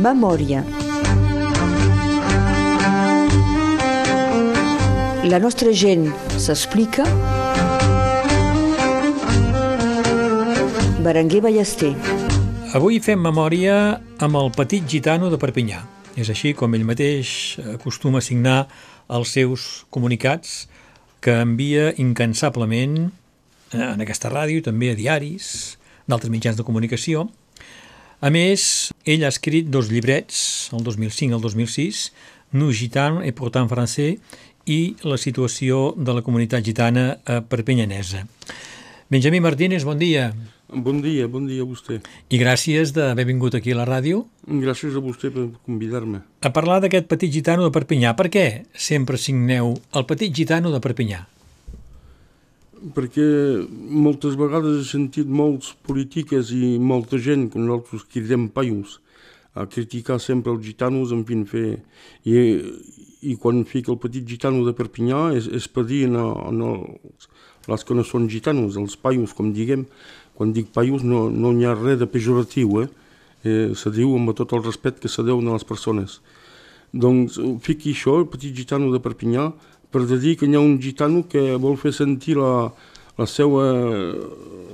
Memòria. La nostra gent s'explica. Berenguer Ballester. Avui fem memòria amb el petit gitano de Perpinyà. És així com ell mateix acostuma a signar els seus comunicats que envia incansablement eh, en aquesta ràdio, també a diaris, d'altres mitjans de comunicació. A més, ell ha escrit dos llibrets, el 2005 i el 2006, Nous gitans et pourtant français i la situació de la comunitat gitana a Perpinyanesa. Benjamí Martínez, bon dia. Bon dia, bon dia a vostè. I gràcies d'haver vingut aquí a la ràdio. Gràcies a vostè per convidar-me. A parlar d'aquest petit gitano de Perpinyà. Per què sempre signeu el petit gitano de Perpinyà? Perquè moltes vegades he sentit molts polítiques i molta gent, que nosaltres cridem paios, a criticar sempre els gitanos, en fi, fer... I, i quan fica el petit gitano de Perpinyà és, és per dir en els, les que no són gitanos, els paios, com diguem, quan dic paios no, no hi ha res de pejoratiu, eh? eh se diu amb tot el respecte que se deu a les persones. Doncs fiqui això, el petit gitano de Perpinyà, per dir que hi ha un gitano que vol fer sentir la, la, seva,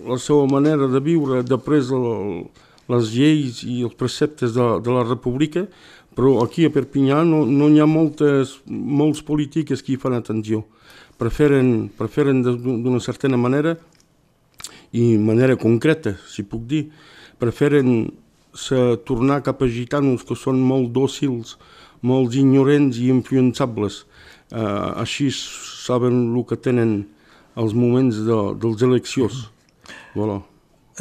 la seva manera de viure, després les lleis i els preceptes de, de la república, però aquí a Perpinyà no, no hi ha moltes, molts polítics que hi fan atenció. Preferen, preferen d'una certa manera i manera concreta, si puc dir, preferen se tornar cap a gitanos que són molt dòcils, molt ignorants i influençables, eh, així saben el que tenen els moments de, dels eleccions. Voilà.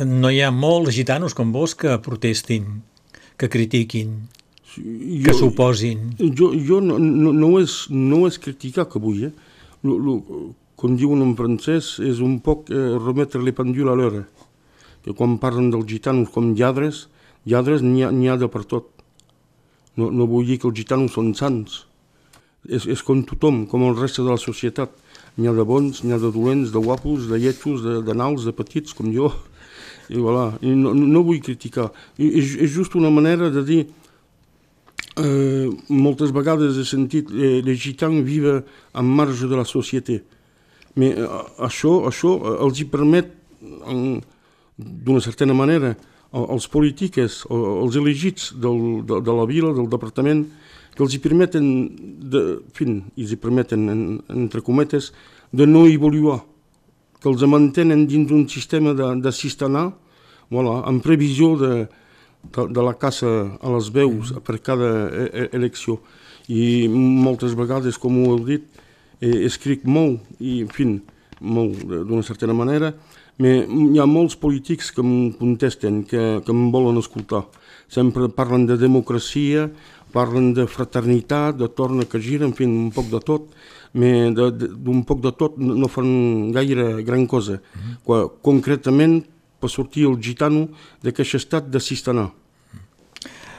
No hi ha molts gitanos com vos que protestin, que critiquin, jo, que s'oposin. Jo, jo no, no, no, és, no és criticar que vull, eh? Lo, lo, com diuen en francès, és un poc eh, remetre les pendules a l'hora. Que quan parlen dels gitanos com lladres, lladres n'hi ha, ha de per tot. No, no vull dir que els gitanos són sants, és, és com tothom, com el reste de la societat. N'hi ha de bons, n'hi ha de dolents, de guapos, de lletjos, de, de nals, de petits, com jo. I, voilà. I no, no vull criticar. I, és, és just una manera de dir... Eh, moltes vegades he sentit eh, les gitans viuen en marge de la societat. Però eh, això, això eh, els hi permet, d'una certa manera, als polítics, als elegits del, de, de la vila, del departament, que els hi permeten, de, fin, els hi permeten, en, entre cometes, de no evoluar, que els mantenen dins d'un sistema d'assistanar, voilà, en previsió de, de, de la caça a les veus mm. per cada e, e elecció. I moltes vegades, com ho heu dit, eh, escric molt, i, en fi, molt d'una certa manera, però hi ha molts polítics que em contesten, que, que em volen escoltar. Sempre parlen de democràcia, parlen de fraternitat, de torna que gira, en fi, un poc de tot, però d'un poc de tot no fan gaire gran cosa. Mm -hmm. Concretament, per sortir el gitano d'aquest estat de Sistanar.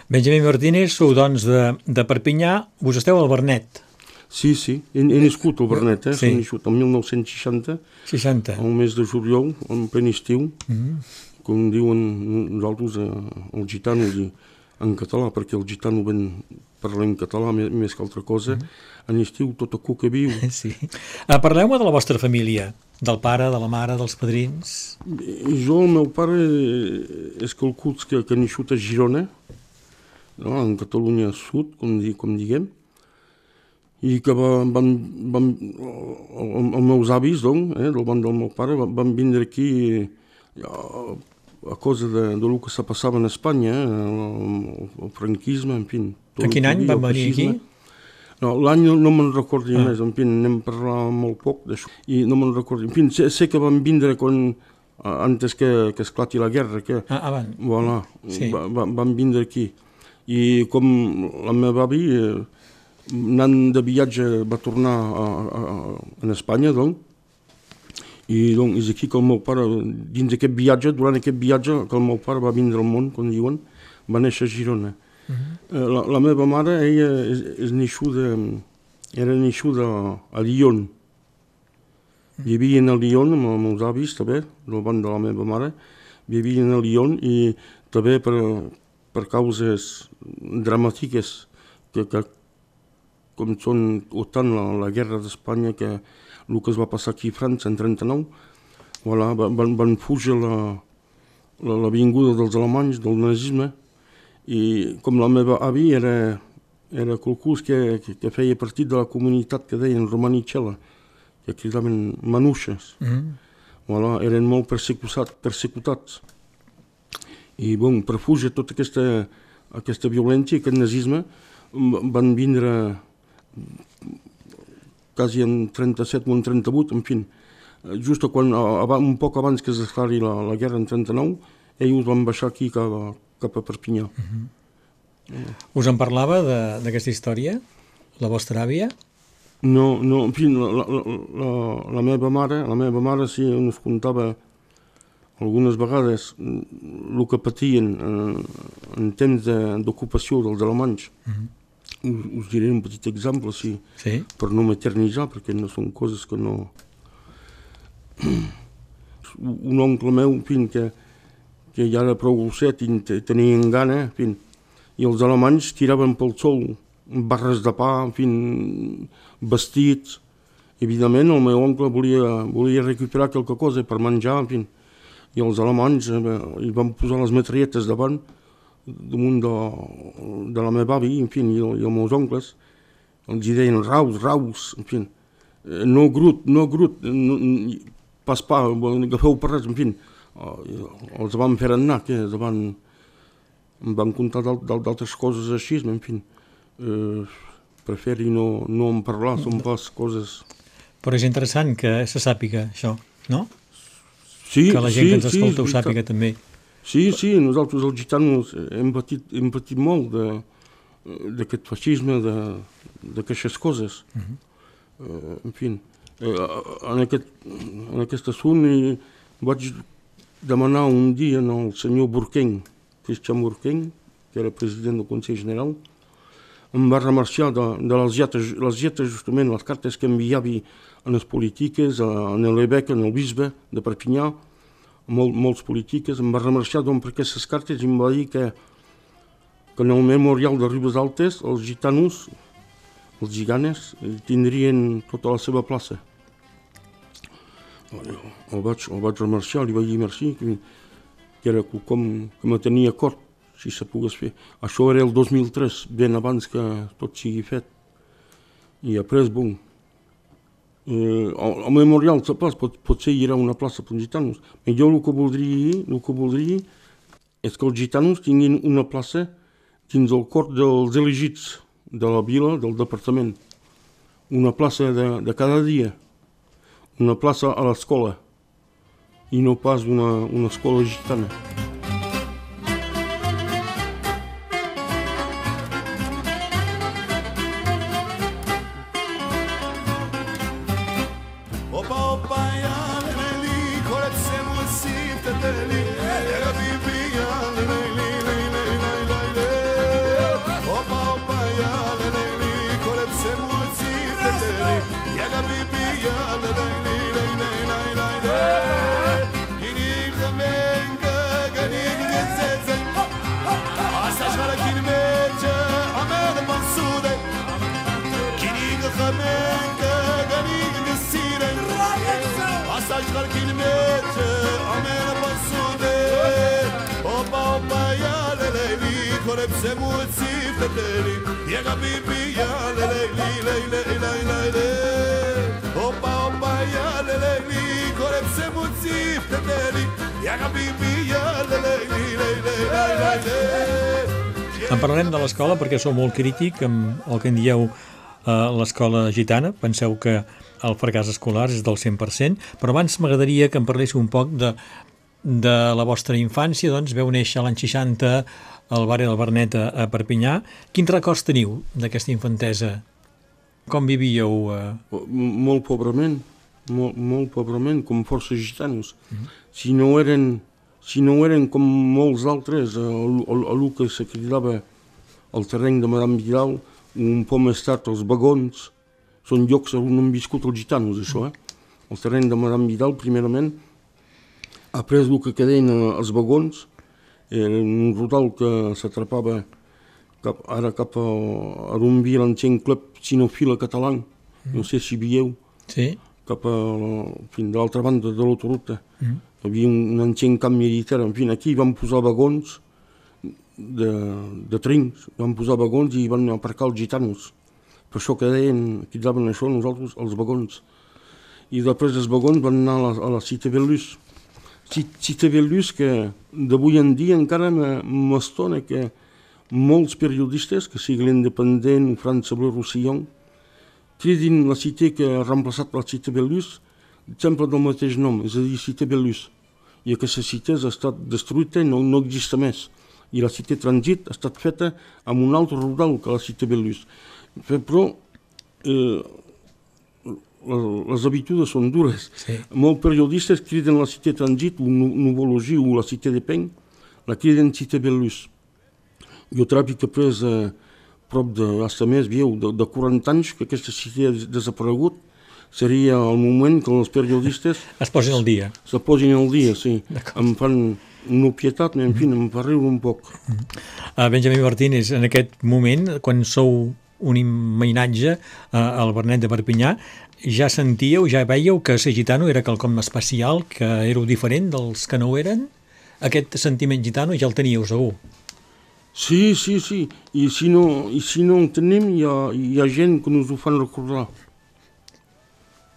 Benjamí Martínez, sou doncs de, de Perpinyà, vos esteu al Bernet. Sí, sí, he, he nascut al Bernet, eh? Sí. He nascut el 1960, 60. al mes de juliol, en ple estiu, mm -hmm. com diuen nosaltres, eh, els gitanos, i, en català, perquè el gitano ben parlem català més, que altra cosa. Mm -hmm. En estiu tot a cuca viu. Sí. Ah, Parleu-me de la vostra família, del pare, de la mare, dels padrins. Jo, el meu pare és calcuts que, que ha nascut a Girona, no? en Catalunya Sud, com, di, com diguem, i que van, van, van els meus avis, doncs, eh, del banc del meu pare, van, van vindre aquí a cosa de, de lo que se passava en Espanya, eh, el, el franquisme, en fi. En quin any van venir aquí? No, L'any no, me'n recordo ah. més, en fi, anem parlar molt poc d'això, i no me'n recordo. En fi, sé, sé que van vindre quan, antes que, que esclati la guerra, que ah, avant. Voilà, sí. va, va, van vindre aquí. I com la meva avi, eh, anant de viatge, va tornar a, a, a, a Espanya, doncs, i doncs és aquí que el meu pare, dins d'aquest viatge, durant aquest viatge, que el meu pare va vindre al món, com diuen, va néixer a Girona. Uh mhm. -huh. la, la meva mare, ella és, és neixuda, era neixuda a Lyon. Vivien a Lyon amb els meus avis, també, del banc de la meva mare. Vivien a Lyon i també per, per causes dramàtiques que, que com són tant la, la guerra d'Espanya que el que es va passar aquí a França en 39, voilà, van, van fugir la, l'avinguda la, dels alemanys, del nazisme, i com la meva avi era, era qualcú que, que, que feia partit de la comunitat que deien romanicella, que cridaven manuixes. Mm -hmm. voilà, eren molt persecutats, persecutats. I bon, per fugir tota aquesta, aquesta violència, aquest nazisme, van vindre quasi en 37 o en 38, en fi, just quan, un poc abans que es declari la, la guerra en 39, ells van baixar aquí cap a, cap a Perpinyà. Uh -huh. uh. Us en parlava d'aquesta història, la vostra àvia? No, no, en fi, la, la, la, la meva mare, la meva mare sí ens contava algunes vegades el que patien en, en temps d'ocupació dels alemanys. Uh -huh. Us, us diré un petit exemple, sí, sí? per no maternitzar, perquè no són coses que no un oncle meu, en fi, que, que ja era prou gosset i tenien gana, en fi, i els alemanys tiraven pel sol barres de pa, en fi, vestits. Evidentment, el meu oncle volia, volia recuperar quelque cosa per menjar, en fi, i els alemanys eh, hi van posar les metralletes davant, damunt de, de la meva avi, en fi, i, i els meus oncles, els deien raus, raus, en fi, eh, no grut, no grut, no, pas pa, agafeu per res, en fi, els van fer anar, que els van, em van contar d'altres coses així, en fi, eh, preferi no, no en parlar, són pas coses... Però és interessant que se sàpiga això, no? Sí, que la gent sí, que ens escolta sí, ho sàpiga també. Sí, sí, nosaltres els gitanos hem patit, hem patit molt d'aquest feixisme, d'aquestes coses. Uh -huh. uh, en fi, eh, en, aquest, en aquest assunt vaig demanar un dia al senyor Burqueny, Cristian Burqueny, que era president del Consell General, em va remarciar de, de les lletres, les lletres justament, les cartes que enviava en les polítiques, en l'EBEC, en el bisbe de Perpinyà, molt, molts polítiques, em va remarciar doncs, per aquestes cartes i em va dir que, que en el memorial de Ribes Altes els gitanos els giganes tindrien tota la seva plaça. El vaig, el vaig remerciar, li vaig dir merci, que, que era com que me tenia acord, si se pogués fer. Això era el 2003, ben abans que tot sigui fet. I après, bon, eh, el, memorial de plaça pot, potser hi era una plaça per gitanos, però jo el que voldria, el que voldria és que els gitanos tinguin una plaça dins el cor dels elegits de la vila, del departament. Una plaça de, de cada dia, una plaça a l'escola i no pas una, una escola gitana. En parlarem de l'escola perquè sou molt crític amb el que en dieu a l'escola gitana. Penseu que el fracàs escolar és del 100%, però abans m'agradaria que em parléssiu un poc de, de la vostra infància. Doncs veu néixer l'any 60 al barri del Bernet a, a Perpinyà. Quins records teniu d'aquesta infantesa? Com vivíeu? Eh? Molt pobrament, molt, molt pobrament, com força gitanos. Mm -hmm. Si no eren si no eren com molts altres, a, a, el que se cridava el terreny de Madame Vidal, un poc més tard els vagons, són llocs on han viscut els gitanos, això, eh? El terreny de Madame Vidal, primerament, après el que queden els vagons, era un rodal que s'atrapava cap, ara cap a, a un via l'ancien club sinofila català, mm. no sé si vieu, Sí? cap a, fins de l'altra banda de l'autoroute. Mm. Hi havia un, un ancien camp militar, en fi, aquí van posar vagons de, de trins, van posar vagons i van aparcar els gitanos. Per això que deien, que daven això nosaltres, els vagons. I després dels vagons van anar a la, a la Cité Bellus. Cité Bellus que d'avui en dia encara m'estona que molts periodistes, que sigui l'Independent, França Bleu Roussillon, cridin la cité que ha reemplaçat la Cité Bellus sempre del mateix nom, és a dir, Cité Bellus. I aquesta cité ha estat destruïda i no, no existe més. I la cité Transit ha estat feta amb un altre rural que la Cité Bellus. Però eh, les habitudes són dures. Sí. Molts periodistes criden la Cité Transit, o Novologie o la Cité de Peny, la criden Cité Bellus. Jo tràfic que pres eh, prop de, hasta més, vieu, de, de 40 anys que aquesta cité ha desaparegut, seria el moment que els periodistes Es posin al dia. se posin al dia, sí. Em fan una pietat, en fi, em fa riure un poc. Uh, Benjamí Martínez, en aquest moment, quan sou un immeinatge uh, al Bernet de Perpinyà, ja sentíeu, ja veieu que ser gitano era quelcom especial, que éreu diferent dels que no ho eren? Aquest sentiment gitano ja el teníeu segur. Sí, sí, sí. I si no, i si no en tenim, hi ha, hi ha gent que ens ho fan recordar.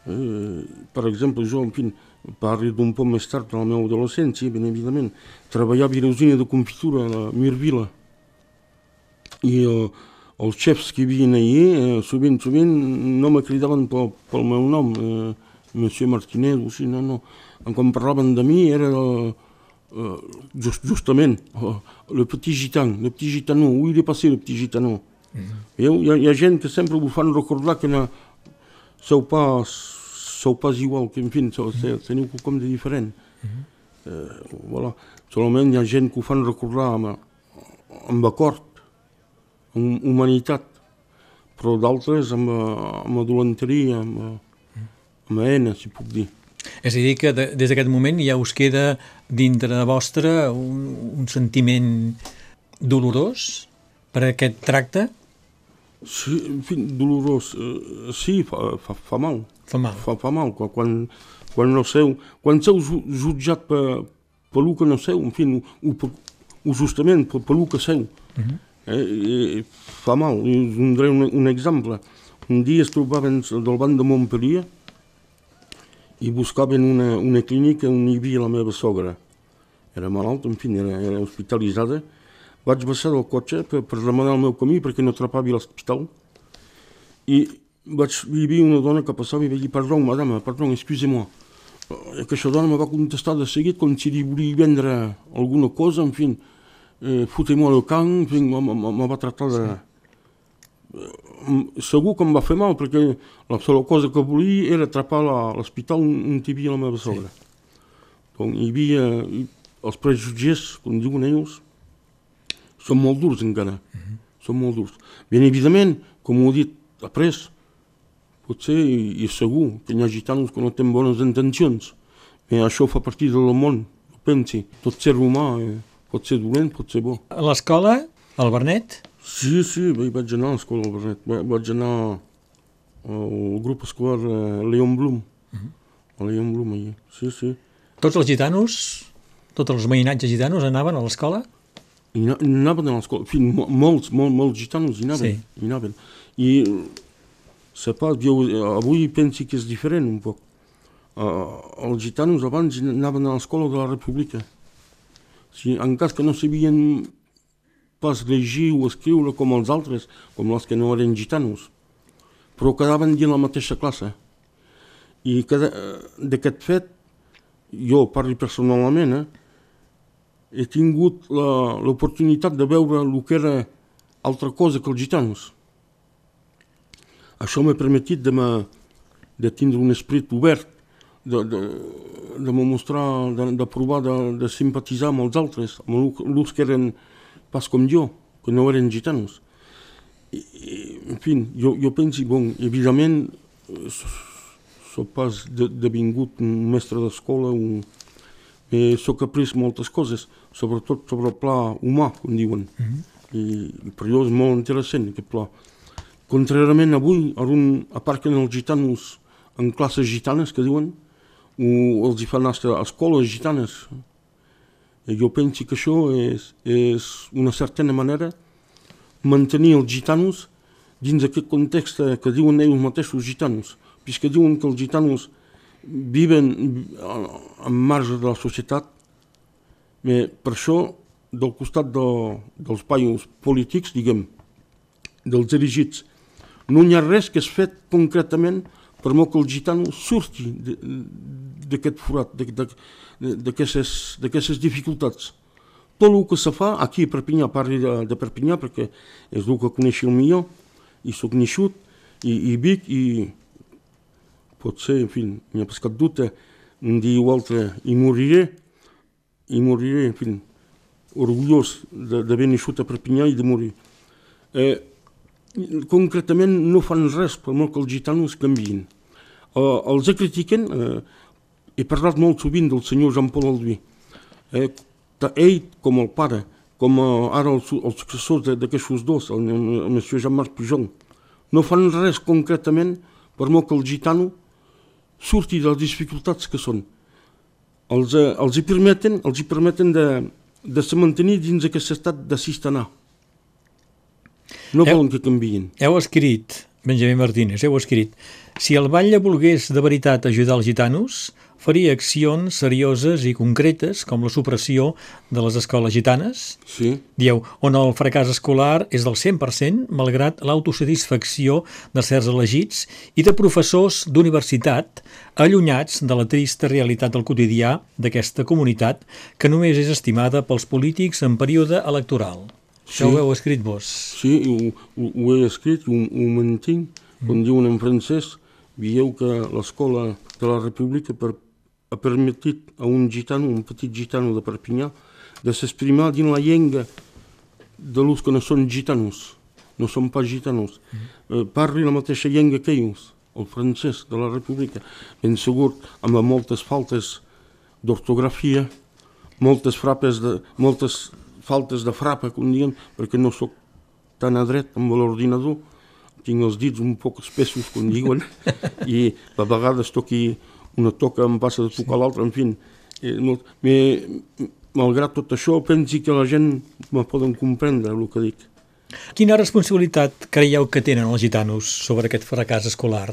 Eh, per exemple, jo, en fi, parlo d'un poc més tard de la meva adolescència, ben evidentment. Treballava a l'usina de confitura a la Mirvila. I eh, els xefs que hi havia allà, eh, sovint, sovint, no me cridaven pel, pel meu nom, eh, Monsieur Martinez, o sigui, no, no. Quan parlaven de mi era... Eh, just, justament, euh, le petit gitan, le petit gitano, où il est passé le petit gitano? Mm -hmm. hi, ha, hi ha gent que sempre ho fan recordar que no, sou pas, sou pas igual, que en fi, sou, mm -hmm. teniu quelcom de diferent. Mm -hmm. eh, voilà. Solament hi ha gent que ho fan recordar amb, amb acord, humanitat, però d'altres amb, amb dolenteria, amb, amb ena, si puc dir. És a dir, que de, des d'aquest moment ja us queda dintre de vostre un, un sentiment dolorós per aquest tracte? Sí, en fi, dolorós. Uh, sí, fa, fa, fa mal. Fa mal. Fa, fa mal. Quan, quan, no seu, quan seu jutjat per, per que no seu, en fi, o, o, o justament per, per que seu. Uh -huh. Eh, eh, fa mal. Us donaré un, un exemple. Un dia es trobaven del banc de Montpellier i buscaven una, una clínica on hi havia la meva sogra. Era malalt, en fi, era, era hospitalitzada. Vaig baixar del cotxe per, per demanar el meu camí perquè no atrapava l'hospital. I vaig, hi una dona que passava i va dir, perdó, madame, perdó, excusez-moi. Eh, Aquesta dona me va contestar de seguit com si li volia vendre alguna cosa, en fi, eh, fotem-moi el camp, en fi, me va tractar de... Eh, segur que em va fer mal perquè la sola cosa que volia era atrapar a l'hospital on hi havia la meva sogra. Sí. Donc, hi havia els prejutges, com diuen ells, són molt durs encara, uh -huh. són molt durs. Ben evidentment, com ho he dit après, potser i, i segur que hi ha gitanos que no tenen bones intencions, però això fa part del món, pensi. Tot ser humà eh, pot ser dolent, pot ser bo. A l'escola, al Bernet, Sí, sí, vaig anar a l'escola al Bernet. Vaig anar al grup escolar eh, Leon Blum. Uh -huh. A Leon Blum, allà. Sí, sí. tots els gitanos, tots els veïnatges gitanos anaven a l'escola? I na- anaven a l'escola. Molts, molts, molts gitanos hi anaven. Sí. Hi anaven. I se pas, jo avui penso que és diferent un poc. Uh, els gitanos abans anaven a l'escola de la República. Si, en cas que no sabien pas llegir o escriure com els altres, com els que no eren gitanos, però quedaven dins la mateixa classe. I eh, d'aquest fet, jo parlo personalment, eh, he tingut l'oportunitat de veure el que era altra cosa que els gitanos. Això m'ha permetit de, me, de tindre un esperit obert, de, de, de me mostrar, de, de provar de, de simpatitzar amb els altres, amb els que eren pas com jo, que no eren gitanos. I, i, en fi, jo, jo penso, bon, evidentment, soc pas de, devingut un mestre d'escola, un, eh, soc après moltes coses, sobretot sobre el pla humà, com diuen. Mm -hmm. I, per jo és molt interessant aquest pla. Contràriament avui, a, un, a part que els gitanos en classes gitanes, que diuen, els hi fan anar a escoles gitanes. Jo penso que això és, és una certa manera mantenir els gitanos dins aquest context que diuen ells mateixos gitanos, puisque diuen que els gitanos viven en marge de la societat, però per això, del costat de, dels paios polítics, diguem, dels dirigits, no hi ha res que és fet concretament per molt que el gitano surti d'aquest forat, d'aquestes dificultats. Tot el que se fa, aquí a Perpinyà, parli de, de Perpinyà perquè és el que coneixo millor, i soc neixut, i, i Vic, i potser, en fi, n'hi ha pas cap dubte, un dia o altre hi moriré, i moriré, en fi, orgullós d'haver naixut a Perpinyà i de morir. Eh, concretament no fan res per molt que els gitanos canvien. Eh, els critiquen, eh, he parlat molt sovint del senyor Jean Paul Alduí, eh, ell com el pare, com eh, ara els, els successors d'aquests dos, el, el, el monsieur Jean-Marc Pujol, no fan res concretament per molt que el gitano surti de les dificultats que són. Els, eh, els hi permeten, els hi permeten de, de se mantenir dins aquest estat de sistenar. No heu, volen que canvien. Heu escrit, Benjamí Martínez, heu escrit, si el batlle volgués de veritat ajudar els gitanos, faria accions serioses i concretes, com la supressió de les escoles gitanes. Sí. Dieu, on el fracàs escolar és del 100%, malgrat l'autosatisfacció de certs elegits i de professors d'universitat allunyats de la trista realitat del quotidià d'aquesta comunitat que només és estimada pels polítics en període electoral. Sí. Això ho heu escrit vos. Sí, ho, ho, ho he escrit, ho, ho mantinc. Mm. Com diuen en francès, veieu que l'escola de la República per ha permetit a un gitano, un petit gitano de Perpinyà, de s'exprimar dins la llengua de los que no són gitanos, no són pas gitanos. Mm eh, parli la mateixa llengua que ells, el francès de la República, ben segur, amb moltes faltes d'ortografia, moltes frapes de, moltes faltes de frapa, com diguem, perquè no sóc tan adret amb l'ordinador, tinc els dits un poc espessos, com diuen, i a vegades toqui una toca em passa de tocar sí. l'altra, en fi. Eh, no, malgrat tot això, pensi que la gent me poden comprendre el que dic. Quina responsabilitat creieu que tenen els gitanos sobre aquest fracàs escolar?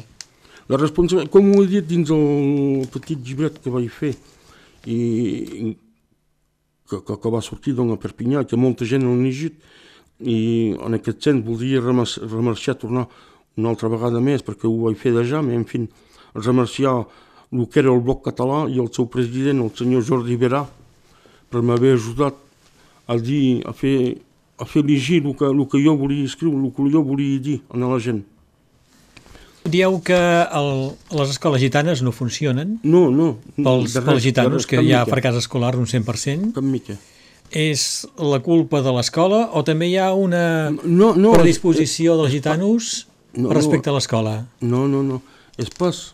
La responsabilitat, com ho he dit dins el petit llibret que vaig fer, i que, que, que va sortir doncs, a Perpinyà, que molta gent l'ha llegit, i en aquest sense voldria remerciar, tornar una altra vegada més, perquè ho vaig fer dejà, però en fi, remerciar el que era el bloc català i el seu president, el senyor Jordi Verà, per m'haver ajudat a dir, a fer, a fer llegir el que, el que jo volia escriure, el que jo volia dir a la gent. Dieu que el, les escoles gitanes no funcionen? No, no. Pels, res, pels gitanos, res, que hi ha mica. fracàs escolar un 100%? Cap mica. És la culpa de l'escola o també hi ha una no, no, predisposició és, dels gitanos no, respecte no, a l'escola? No, no, no. És pas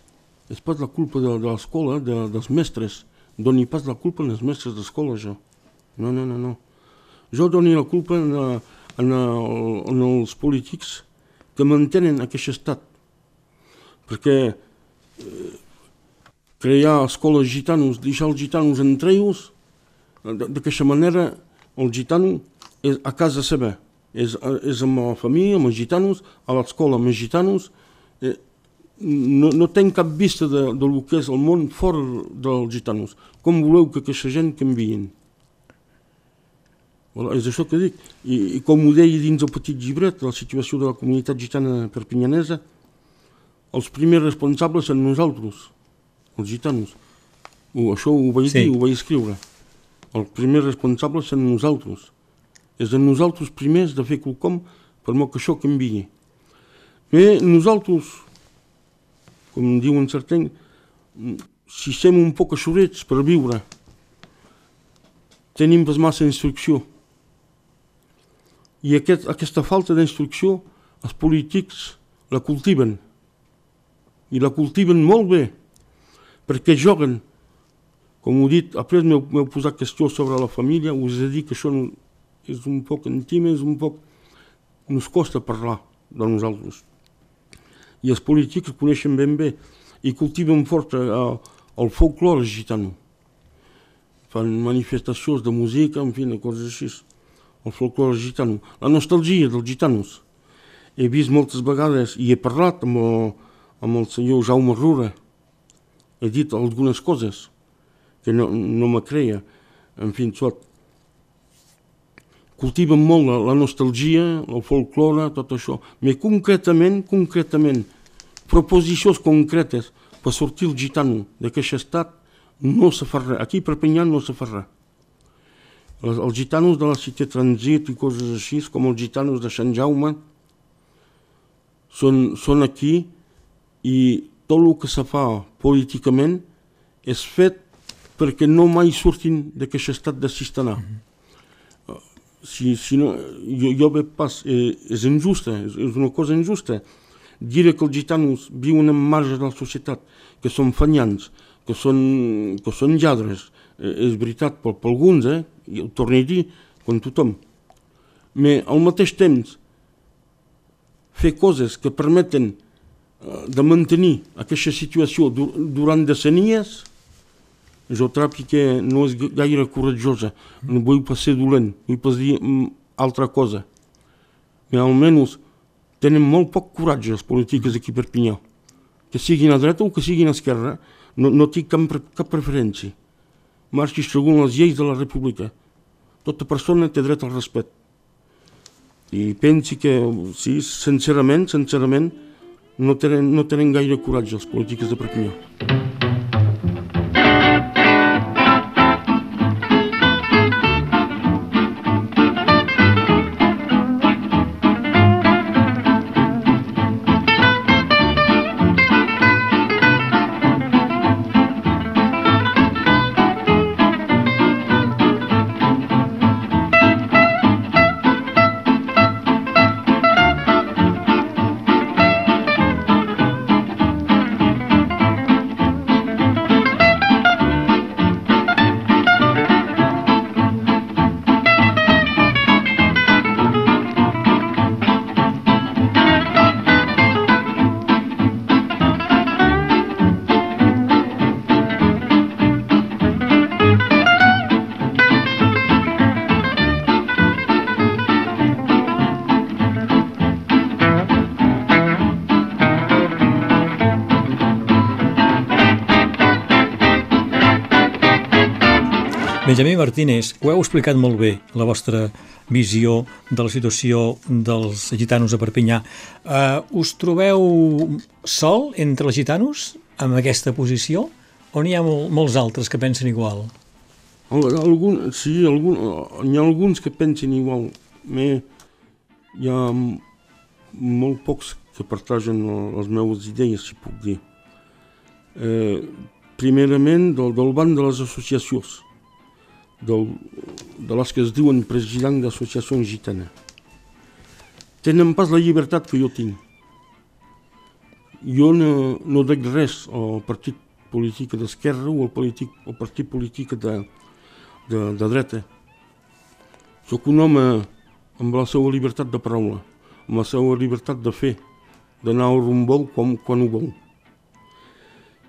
és pas la culpa de, de l'escola, de, dels mestres. Doni pas la culpa als mestres d'escola, jo. No, no, no, no. Jo doni la culpa en, en, en els polítics que mantenen aquest estat. Perquè eh, crear escoles gitanos, deixar els gitanos entre ells, d'aquesta manera el gitano és a casa seva, és, és amb la família, amb els gitanos, a l'escola amb els gitanos, eh, no, no tenc cap vista de, de lo que és el món fora dels gitanos. Com voleu que aquesta gent canvien? Voilà, és això que dic. I, I com ho deia dins el petit llibret, la situació de la comunitat gitana perpinyanesa, els primers responsables són nosaltres, els gitanos. O, això ho vaig sí. dir, ho vaig escriure. Els primers responsables són nosaltres. És de nosaltres primers de fer quelcom per molt que això canviï. Bé, nosaltres com diu un certain, si som un poc aixorets per viure, tenim pas massa instrucció. I aquest, aquesta falta d'instrucció els polítics la cultiven. I la cultiven molt bé, perquè joguen com ho dit, après m'heu posat qüestió sobre la família, us he dit que això és un poc intim, és un poc... Nos costa parlar de nosaltres. I els polítics coneixen ben bé i cultiven fort eh, el folclore gitano. Fan manifestacions de música, en fi, coses així. El folclore gitano. La nostalgia dels gitanos. He vist moltes vegades i he parlat amb el, amb el senyor Jaume Rura. He dit algunes coses que no, no me creia. En fi, tot cultiven molt la, la nostalgia, el folclore, tot això. Però concretament, concretament, proposicions concretes per sortir el gitano d'aquest estat no se fa res. Aquí a Perpinyà no se fa res. Els, els gitanos de la Cité Transit i coses així, com els gitanos de Sant Jaume, són, són aquí i tot el que se fa políticament és fet perquè no mai surtin d'aquest estat de Sistanar. Mm -hmm si, si no, jo, jo veig pas, eh, és injusta, és, és una cosa injusta. Dir que els gitanos viuen en marge de la societat, que són fanyans, que són, que són lladres, eh, és veritat per, per alguns, eh? I ho torno a dir, com tothom. Però al mateix temps, fer coses que permeten eh, de mantenir aquesta situació durant decenies, jo trobo que no és gaire coratjosa, no vull pas ser dolent, vull pas dir mm, altra cosa. Però almenys tenen molt poc coratge els polítics aquí per Pinyà. Que siguin a dreta o que siguin a esquerra, no, no tinc cap, cap preferència. Marxi segons les lleis de la República. Tota persona té dret al respecte. I pensi que, sí, sincerament, sincerament, no tenen, no tenen gaire coratge els polítics de Perpinyà. Benjamí Martínez, ho heu explicat molt bé, la vostra visió de la situació dels gitanos a Perpinyà. Uh, us trobeu sol entre els gitanos amb aquesta posició o n'hi ha mol, molts altres que pensen igual? Algun, sí, algun, n'hi ha alguns que pensen igual, però hi ha molt pocs que partagen les meves idees, si puc dir. Eh, primerament, del, del banc de les associacions del, de les que es diuen president d'associació gitana. Tenen pas la llibertat que jo tinc. Jo no, no dic res al partit polític d'esquerra o al, polític, al partit polític de, de, de dreta. Soc un home amb la seva llibertat de paraula, amb la seva llibertat de fer, d'anar al vol com, quan ho vol.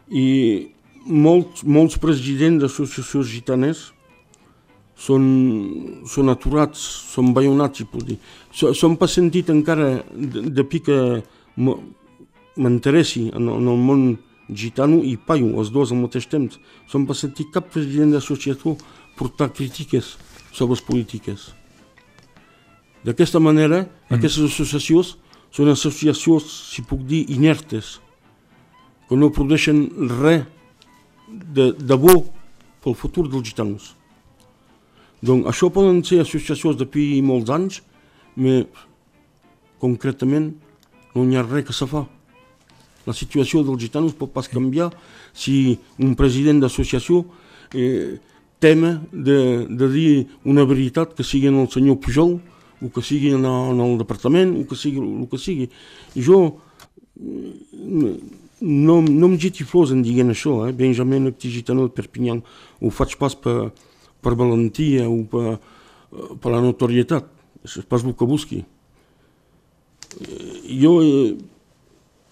I molts, molts presidents d'associacions gitanes són, són aturats, són baionats, si puc dir. Són pas sentit encara depuis que m'interessi en, en el món gitano i paio, els dos al mateix temps. Són pas sentit cap president d'associació portar crítiques sobre les polítiques. D'aquesta manera, mm. aquestes associacions són associacions, si puc dir, inertes, que no produeixen res de, de bo pel futur dels gitanos. Donc això poden ser associacions depuis molts anys, però concretament no hi ha res que se fa. La situació dels gitanos pot pas canviar si un president d'associació eh, tema de, de dir una veritat que sigui en el senyor Pujol o que sigui en en el departament o que sigui el que sigui. Jo no, no em en dient això, eh? Benjamin Gitano de Perpignan. Ho faig pas per, per valentia o per, per la notorietat. És pas el que busqui. Jo he,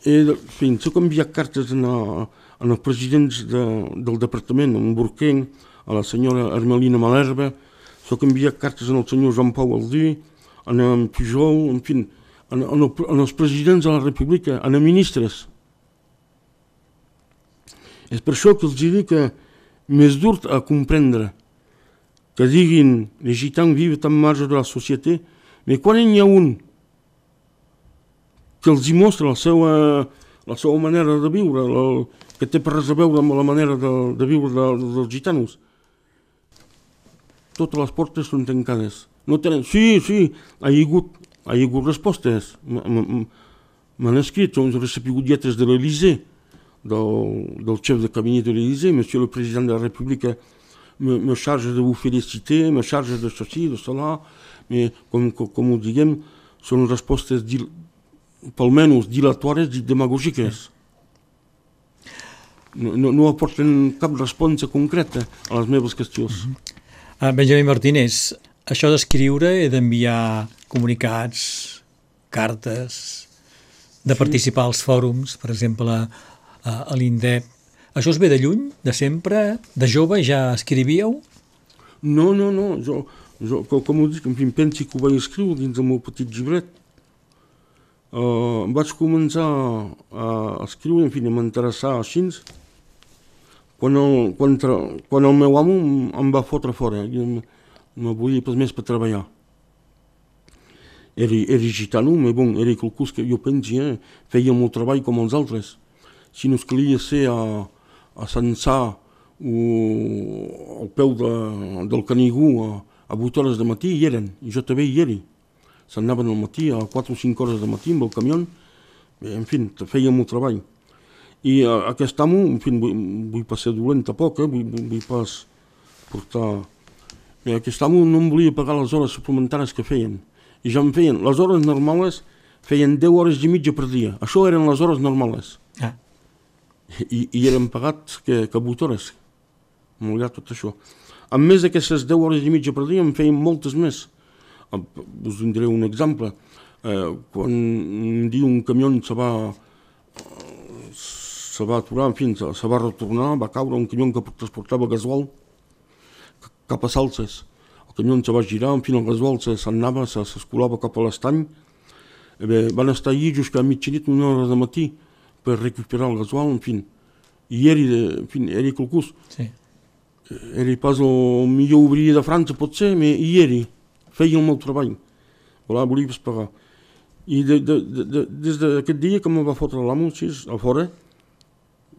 he, fin, soc enviat cartes en, a, en els presidents de, del departament, en Burquenc, a la senyora Armelina Malerba, soc enviat cartes el senyor Joan Pau Aldí, en, en Pujol, en fin, en, en, el, en els presidents de la República, en els ministres. És per això que els dic que més dur a comprendre que diguin les gitans vivent en marge de la societat, però quan hi ha un que els mostra la seva, la seva manera de viure, la, que té per res a veure amb la manera de, de viure de, de, dels gitanos, totes les portes són tancades. No tenen... Sí, sí, ha hagut, ha hagut respostes. M'han escrit, hem recebut lletres de l'Elysée, del, del chef de cabinet de l'Élysée, Monsieur le Président de la République me, me charge de vous féliciter, me charge de ceci, de cela, mais com, com, com ho diguem, són respostes dil, pel menys dilatòries i demagògiques. No, no, no aporten cap resposta concreta a les meves qüestions. Mm -hmm. Benjamin Martínez, això d'escriure i d'enviar comunicats, cartes, de participar als fòrums, per exemple, a l'INDEP. Això es ve de lluny, de sempre? De jove ja escrivíeu? No, no, no. Jo, jo com ho dic, en fi, pensi que ho vaig escriure dins del meu petit llibret. Uh, vaig començar a escriure, en fi, a m'interessar així, quan el, quan, quan el meu amo em va fotre fora. Jo no volia pas més per treballar. Era, era gitano, però bon, era qualcú que jo pensia, feia el meu treball com els altres si no es calia ser a, a censar o al peu de, del Canigú a, a 8 hores de matí hi eren, i jo també hi era. S'anaven al matí a 4 o 5 hores de matí amb el camió, en fi, fèiem el treball. I a, aquest amo, en fi, vull, vull passar dolent a poc, eh? vull, vull pas portar... I aquest amo no em volia pagar les hores suplementàries que feien. I ja em feien, les hores normals feien 10 hores i mitja per dia. Això eren les hores normals. Ah i, i eren pagats que, que 8 hores, tot això. A més d'aquestes 10 hores i mitja per dia en feien moltes més. Us donaré un exemple. Eh, quan un dia un camió se va, se va aturar, en fi, se, se va retornar, va caure un camió que transportava gasol cap a Salses. El camió se va girar, en fi, el gasol s'anava, s'escolava cap a l'estany. Eh, van estar allí just a mitjanit, una hora de matí, per recuperar el gasoil, en fin. I eri, de, en fin, eri qualcús. Sí. Eri pas el millor obrir de França, potser, però hi eri. Feia el meu treball. Voilà, volia pagar. I de, de, de, de, des d'aquest dia que me va fotre l'amo, així, a fora,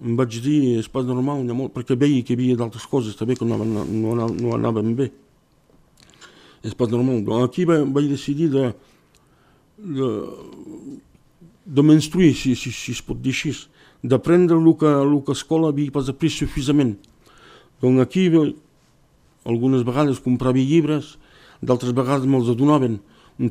em vaig dir, és pas normal, molt, perquè veia que hi havia d'altres coses també que no, no, no, no anaven bé. És pas normal. Aquí va, vaig decidir de, de de menstruir, si, si, si es pot dir així, d'aprendre el que, el que escola havia pas après suficientment. Donc aquí algunes vegades comprava llibres, d'altres vegades me'ls adonaven,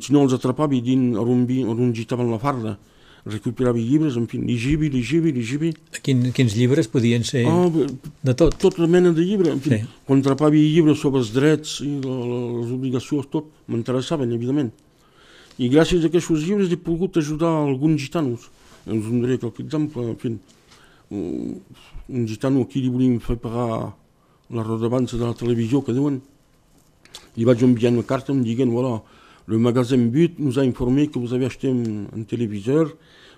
si no els atrapava dins on, on gitaven la farda, recuperava llibres, en fi, llegivi, llegivi, llegivi. Quin, quins llibres podien ser? Oh, de tot? Tota mena de llibres, en fi. Sí. Quan atrapava llibres sobre els drets i les obligacions, tot, m'interessaven, evidentment. I gràcies a aquests llibres he pogut ajudar alguns gitanos. Us donaré qualque exemple. En fi, un gitano aquí li volíem fer pagar la rodavança de la televisió que diuen. Li vaig enviar una carta em dient, voilà, le magasin But nous a informé que vous avez acheté un, un téléviseur,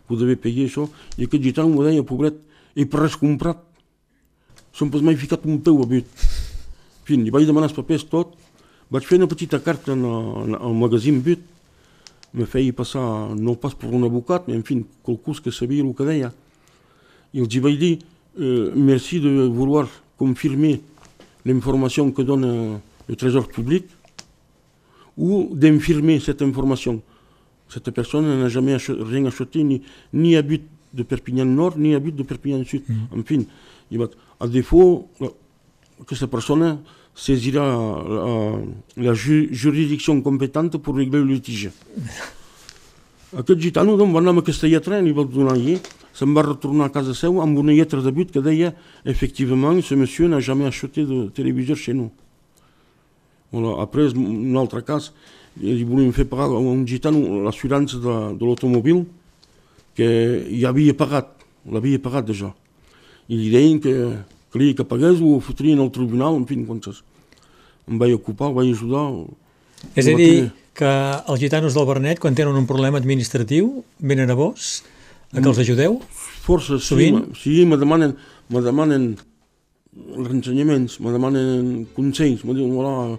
vous devez payer això. I aquest gitano m'ho deia, pobret, he per res comprat. Pas mai ficat un peu a But. En fi, li vaig demanar els papers tot. Vaig fer una petita carta en, en, al magazín But me feia passar, no pas per un abocat, però en fi, qualcú que sabia el que deia. I els vaig dir, eh, merci de vouloir confirmer l'informació que dona el Trésor public ou d'infirmer cette information. Cette personne n'a jamais ach rien acheté, ni, ni à but de Perpignan Nord, ni à but de Perpignan Sud. Mm. En fin, à défaut, aquesta persona saisira la, la ju juridiction compétente pour régler le litige. Aquest gitano d'on va anar amb aquesta lletra, li va donar allí, se'n va retornar a casa seu amb una lletra de but que deia effectivement, ce monsieur n'a jamais acheté de téléviseur chez nous. Voilà. Après, un altre cas, li volien fer pagar a un gitano l'assurance de, de l'automòbil que ja havia pagat, l'havia pagat déjà. I li deien que calia que pagués ho fotrien al tribunal, en fi, entonces em vaig ocupar, vaig ajudar. És a dir, que els gitanos del Bernet, quan tenen un problema administratiu, venen a vos, a que els ajudeu? Força, Sovint? sí, sí me demanen, me demanen rensenyaments, me demanen consells, me diuen, voilà,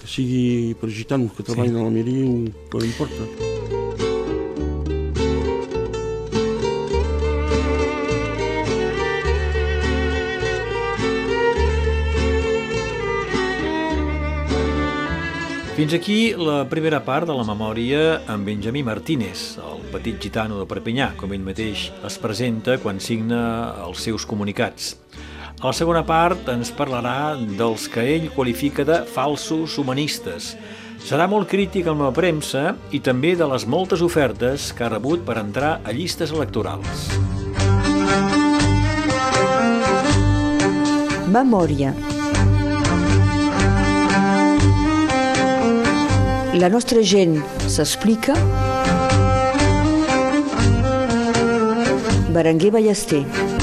que sigui per gitanos que treballen sí. a la o que no importa. Fins aquí la primera part de la memòria amb Benjamí Martínez, el petit gitano de Perpinyà, com ell mateix es presenta quan signa els seus comunicats. A la segona part ens parlarà dels que ell qualifica de falsos humanistes. Serà molt crític amb la premsa i també de les moltes ofertes que ha rebut per entrar a llistes electorals. Memòria. La nostra gent s'explica. Berenguer Ballester.